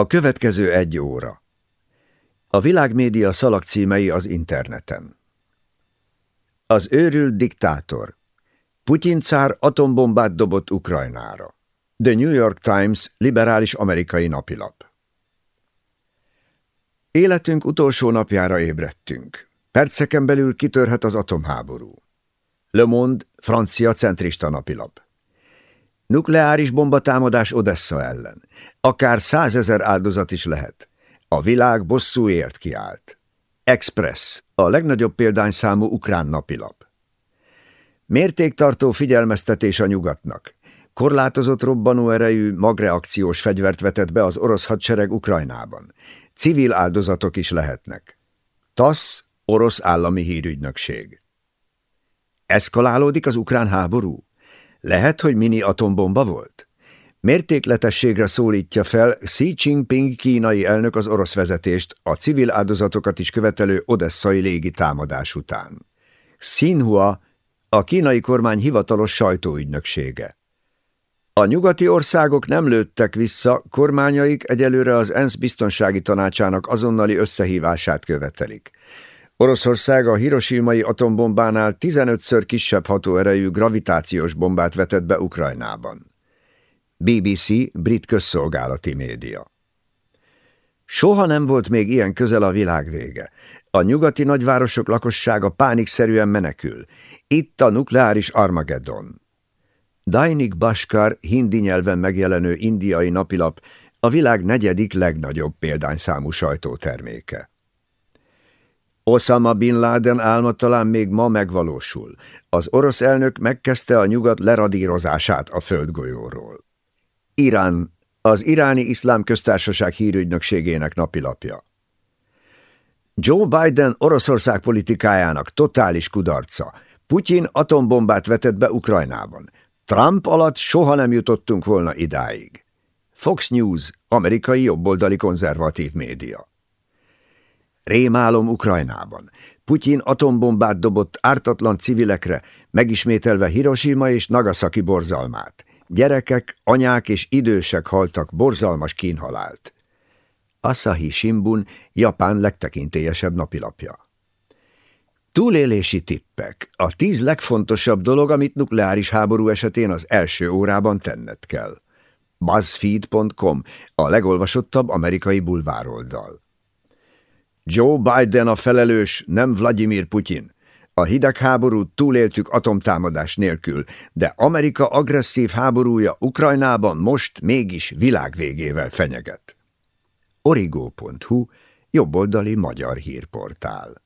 A következő egy óra. A világmédia szalagcímei az interneten. Az őrült diktátor. Putyin cár atombombát dobott Ukrajnára. The New York Times liberális amerikai napilap. Életünk utolsó napjára ébredtünk. Perceken belül kitörhet az atomháború. Le Monde, francia centrista napilap. Nukleáris bombatámadás Odessa ellen. Akár százezer áldozat is lehet. A világ bosszúért kiállt. Express, a legnagyobb példányszámú ukrán napilap. Mértéktartó figyelmeztetés a nyugatnak. Korlátozott robbanó erejű, magreakciós fegyvert vetett be az orosz hadsereg Ukrajnában. Civil áldozatok is lehetnek. TASZ, orosz állami hírügynökség. Eszkalálódik az ukrán háború? Lehet, hogy mini atombomba volt? Mértékletességre szólítja fel Xi Jinping kínai elnök az orosz vezetést a civil áldozatokat is követelő odesszai légi támadás után. Xinhua, a kínai kormány hivatalos sajtóügynöksége. A nyugati országok nem lőttek vissza, kormányaik egyelőre az ENSZ biztonsági tanácsának azonnali összehívását követelik. Oroszország a hiroshimai atombombánál 15-ször kisebb hatóerejű gravitációs bombát vetett be Ukrajnában. BBC, brit közszolgálati média. Soha nem volt még ilyen közel a világ vége. A nyugati nagyvárosok lakossága pánikszerűen menekül. Itt a nukleáris Armageddon. Dainik Bashkar hindi nyelven megjelenő indiai napilap a világ negyedik legnagyobb példányszámú sajtóterméke. Osama Bin Laden álma talán még ma megvalósul. Az orosz elnök megkezdte a nyugat leradírozását a földgolyóról. Irán, az iráni iszlám köztársaság hírügynökségének napilapja. Joe Biden Oroszország politikájának totális kudarca. Putyin atombombát vetett be Ukrajnában. Trump alatt soha nem jutottunk volna idáig. Fox News, amerikai jobboldali konzervatív média. Rémálom Ukrajnában. Putyin atombombát dobott ártatlan civilekre, megismételve Hiroshima és Nagasaki borzalmát. Gyerekek, anyák és idősek haltak borzalmas kínhalált. Asahi Shimbun, Japán legtekintélyesebb napilapja. Túlélési tippek. A tíz legfontosabb dolog, amit nukleáris háború esetén az első órában tenned kell. BuzzFeed.com, a legolvasottabb amerikai bulvároldal. Joe Biden a felelős, nem Vladimir Putyin. A hidegháborút túléltük atomtámadás nélkül, de Amerika agresszív háborúja Ukrajnában most mégis világvégével fenyeget. Origo.hu, jobboldali magyar hírportál